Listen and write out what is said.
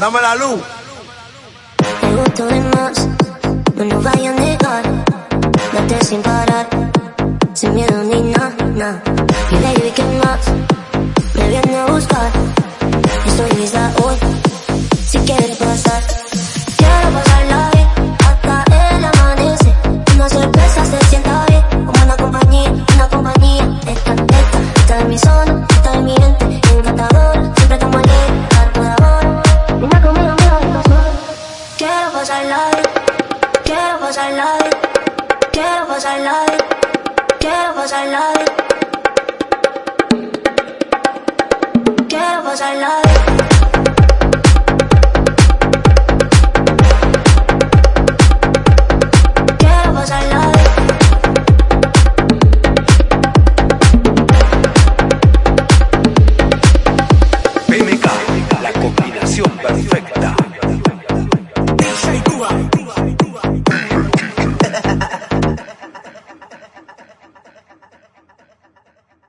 Dame la luz. Me gusto de más, no nos vayan a negar. Date sin parar, sin miedo ni nada, nah. Y baby, ¿qué más? Me viene a buscar. Estoy lista hoy, si quieres pasar. Pasarla bien, quiero pasarla bien, quiero pasarla bien, quiero pasarla bien. Quiero pasarla.